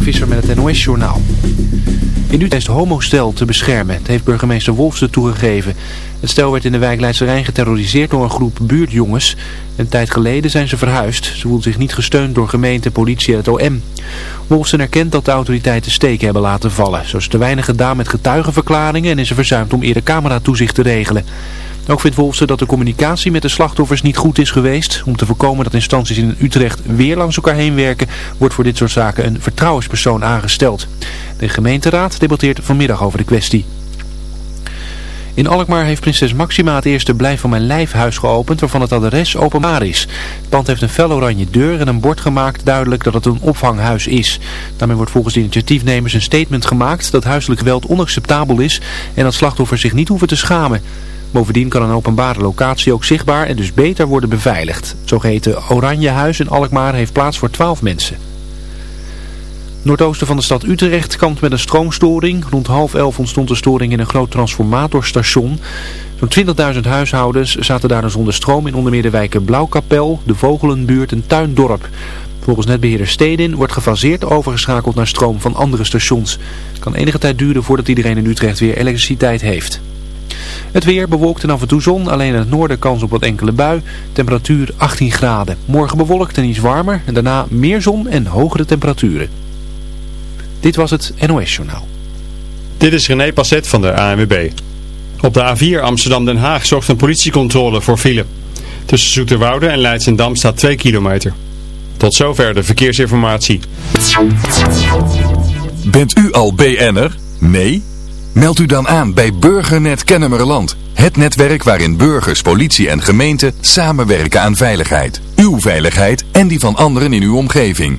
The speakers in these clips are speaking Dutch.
Visser met het NOS-journaal. In Utrecht homostel te beschermen. Heeft burgemeester Wolfsen toegegeven. Het stel werd in de wijk Leidse Rijn geterroriseerd door een groep buurtjongens. Een tijd geleden zijn ze verhuisd. Ze voelden zich niet gesteund door gemeente, politie en het OM. Wolfsen erkent dat de autoriteiten steken hebben laten vallen. Zo is te weinig gedaan met getuigenverklaringen en is er verzuimd om eerder cameratoezicht te regelen. Ook vindt Wolfsen dat de communicatie met de slachtoffers niet goed is geweest. Om te voorkomen dat instanties in Utrecht weer langs elkaar heen werken, wordt voor dit soort zaken een vertrouwenspersoon aangesteld. De gemeenteraad debatteert vanmiddag over de kwestie. In Alkmaar heeft prinses Maxima het eerste Blijf van mijn lijfhuis geopend waarvan het adres openbaar is. Het pand heeft een fel oranje deur en een bord gemaakt duidelijk dat het een opvanghuis is. Daarmee wordt volgens de initiatiefnemers een statement gemaakt dat huiselijk geweld onacceptabel is en dat slachtoffers zich niet hoeven te schamen. Bovendien kan een openbare locatie ook zichtbaar en dus beter worden beveiligd. Zo zogeheten Oranjehuis in Alkmaar heeft plaats voor 12 mensen. Noordoosten van de stad Utrecht kampt met een stroomstoring. Rond half elf ontstond een storing in een groot transformatorstation. Zo'n 20.000 huishoudens zaten daar zonder stroom in onder meer de wijken Blauwkapel, de Vogelenbuurt en Tuindorp. Volgens netbeheerder Stedin wordt gefaseerd overgeschakeld naar stroom van andere stations. Het kan enige tijd duren voordat iedereen in Utrecht weer elektriciteit heeft. Het weer bewolkt en af en toe zon, alleen in het noorden kans op wat enkele bui. Temperatuur 18 graden. Morgen bewolkt en iets warmer en daarna meer zon en hogere temperaturen. Dit was het NOS Journaal. Dit is René Passet van de ANWB. Op de A4 Amsterdam-Den Haag zorgt een politiecontrole voor file. Tussen Zoeterwoude en Leidsendam staat 2 kilometer. Tot zover de verkeersinformatie. Bent u al BN'er? Nee? Meld u dan aan bij Burgernet Kennemerland. Het netwerk waarin burgers, politie en gemeente samenwerken aan veiligheid. Uw veiligheid en die van anderen in uw omgeving.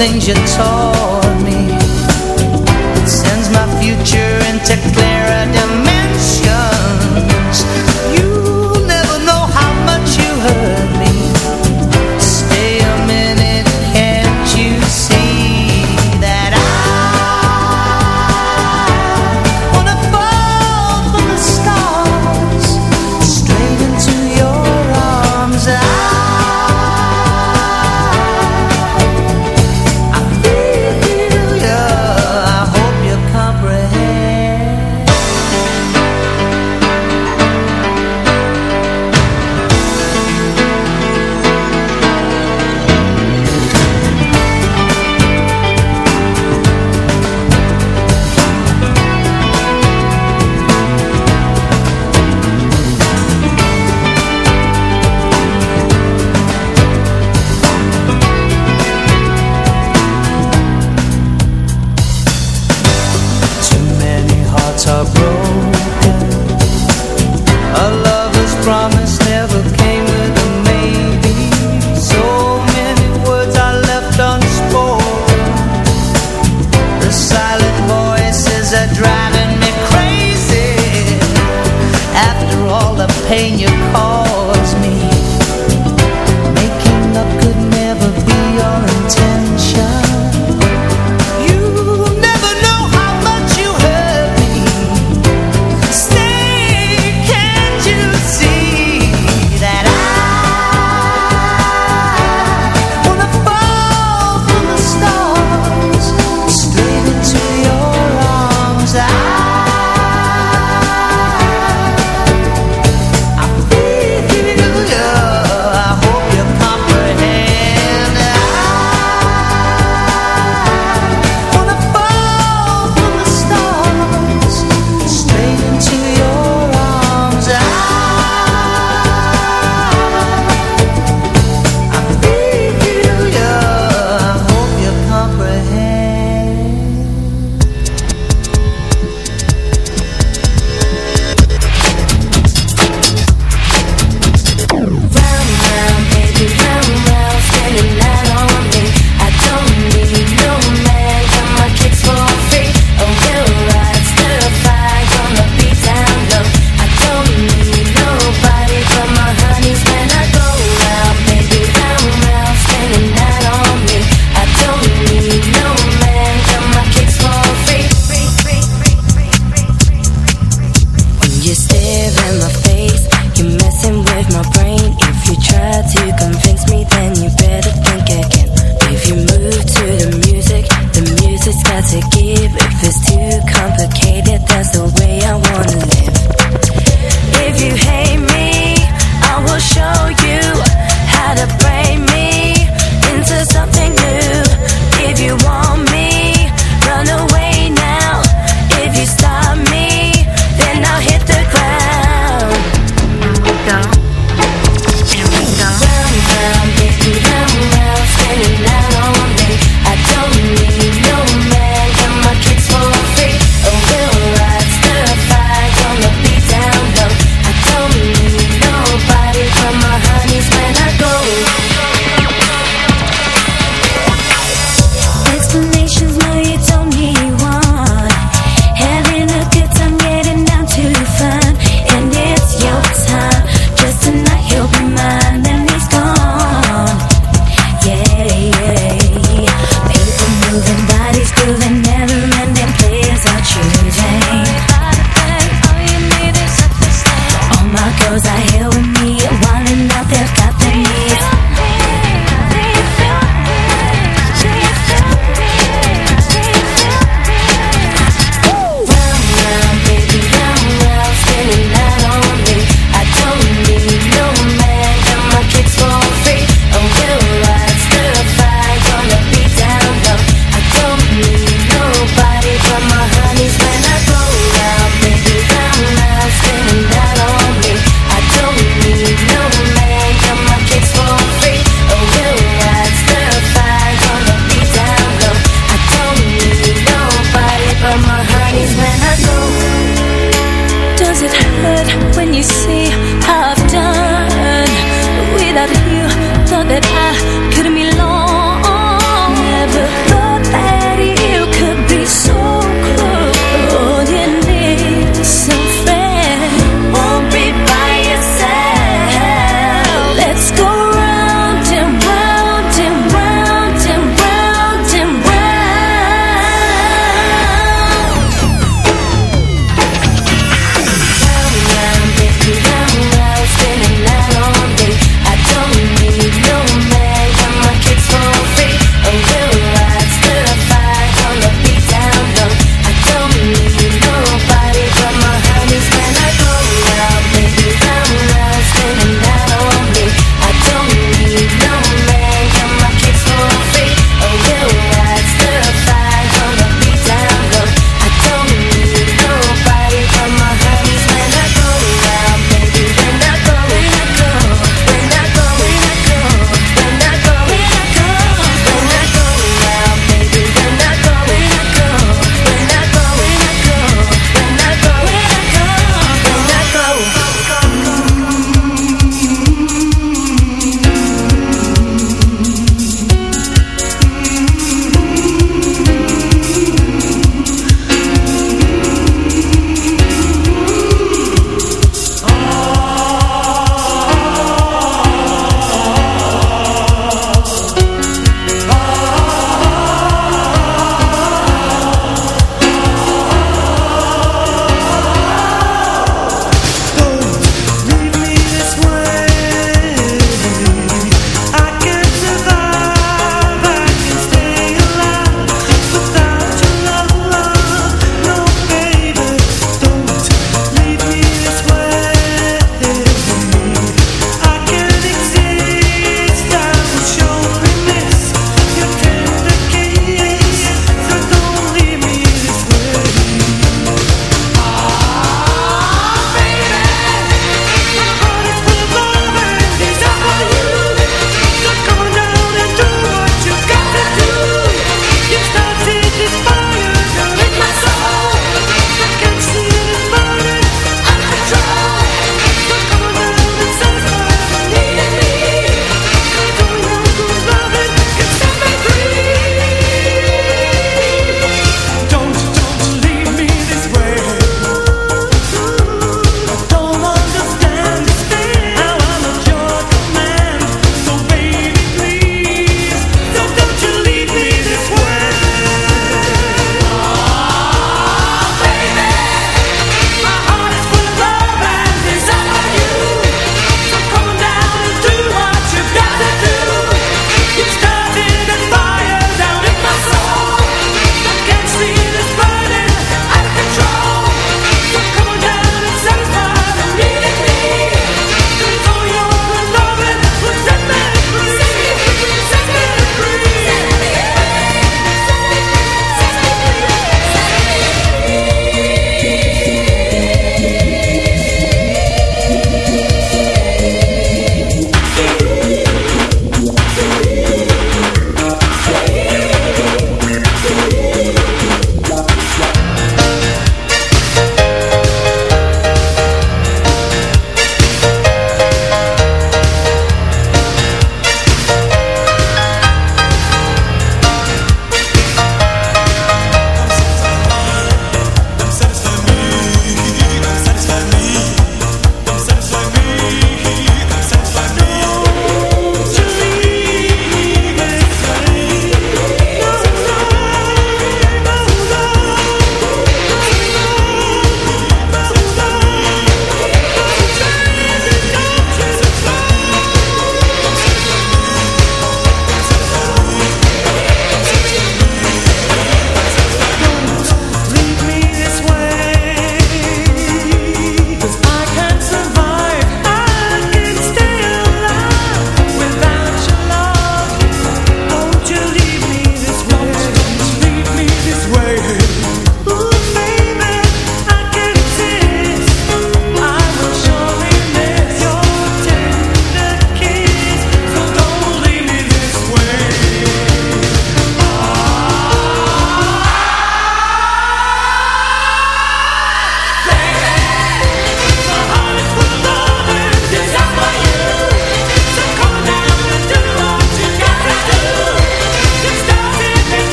Things you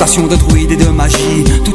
Incantations de druides et de magie, tout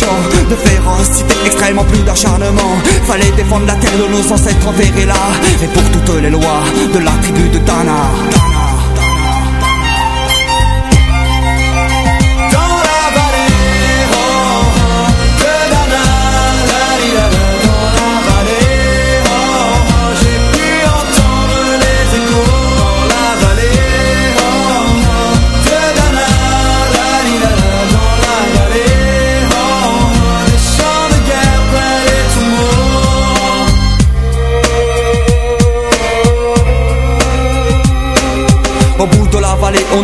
couchant. De férocité extrêmement plus d'acharnement. Fallait défendre la terre de nos ancêtres enterrés là. Et pour toutes les lois de la tribu de Dana.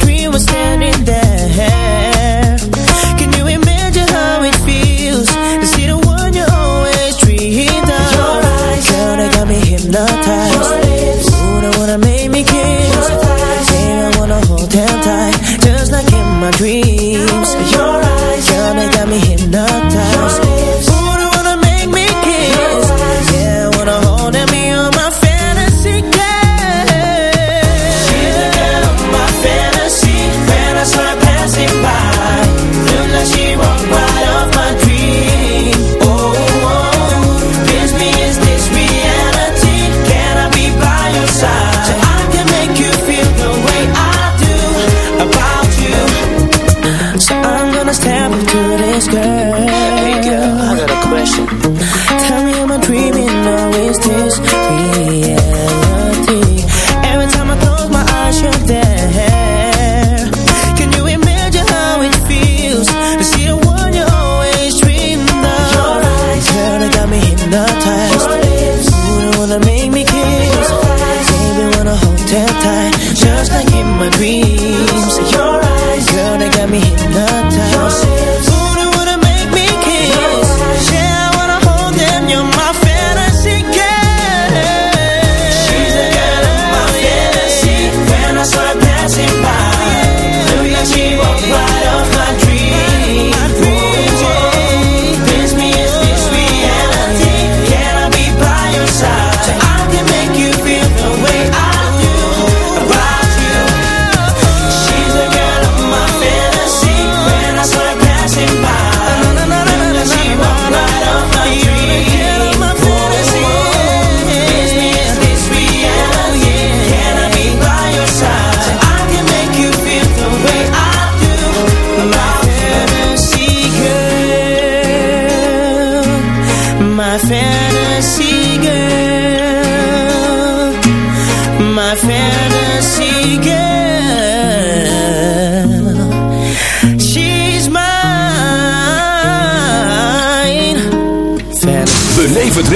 dream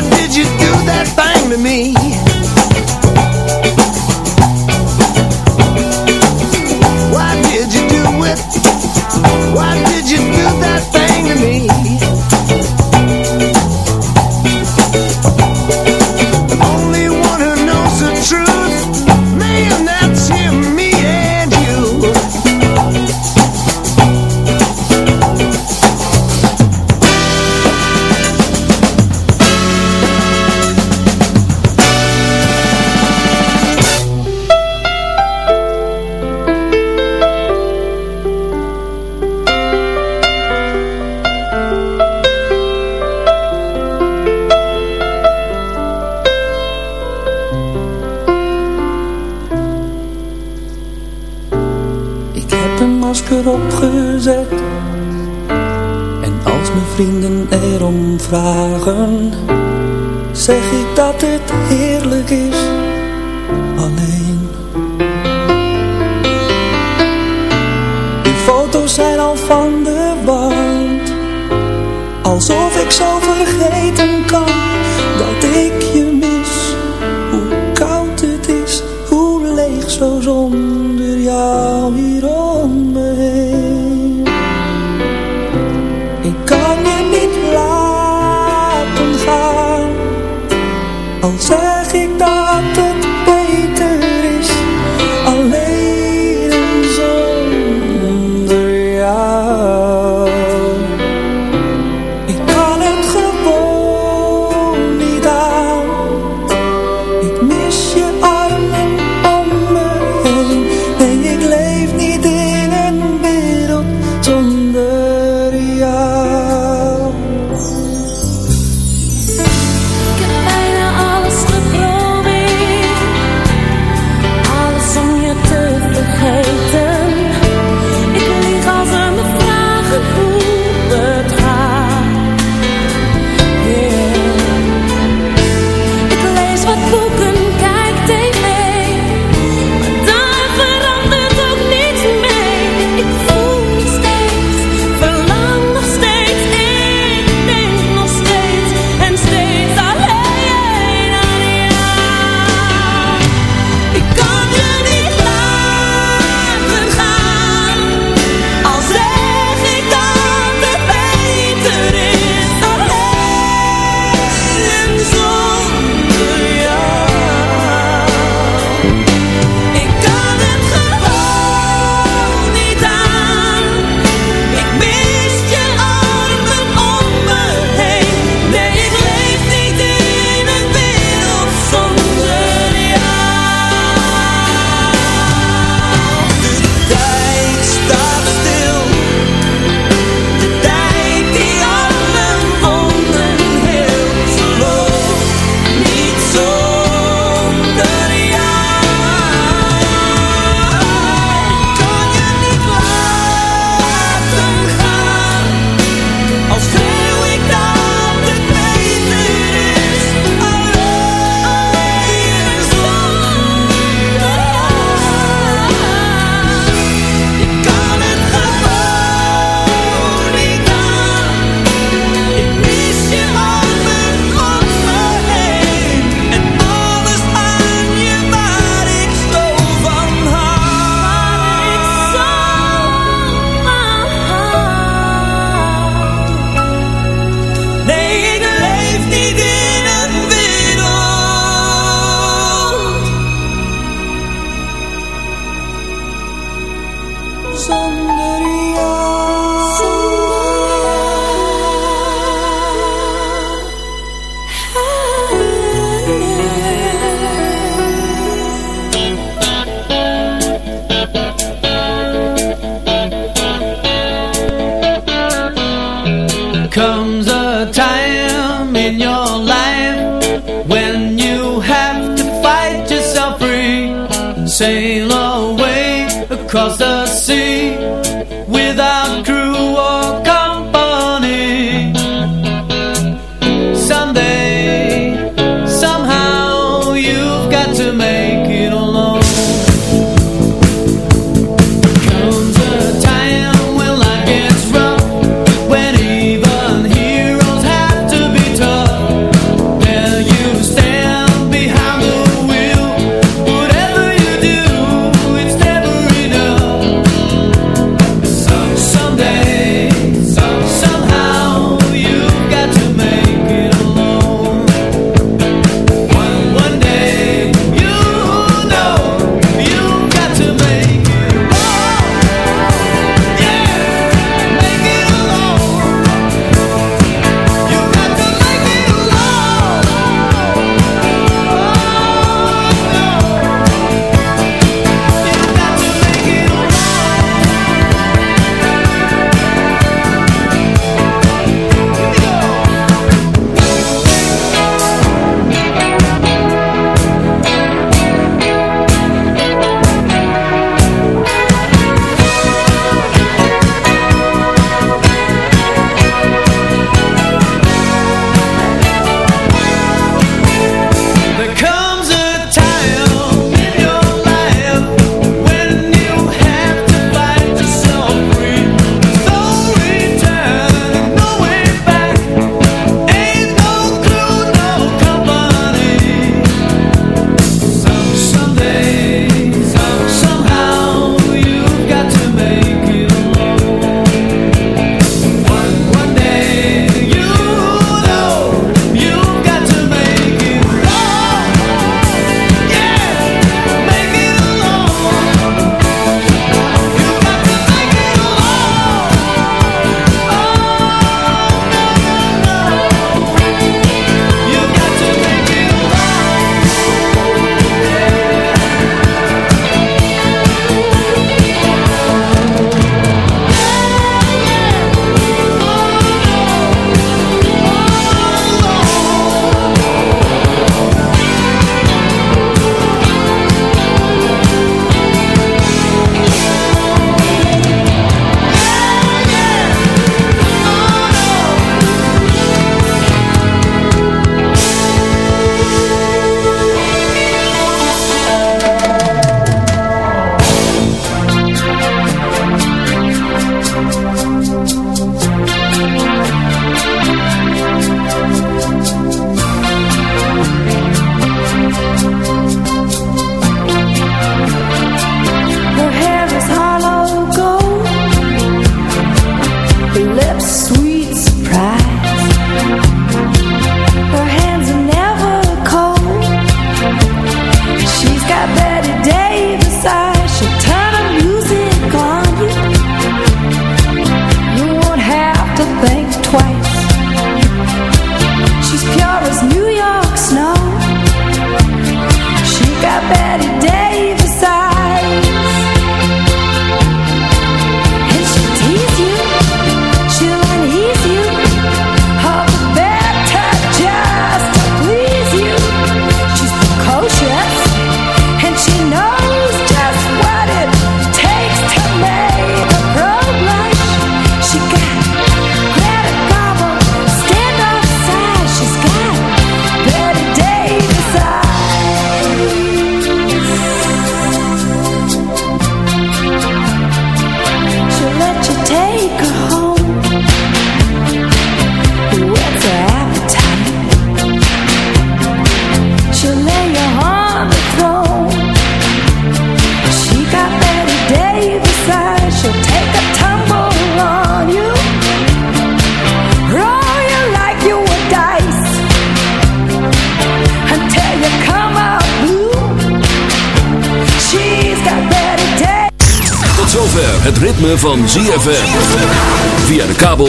Why did you do that thing to me?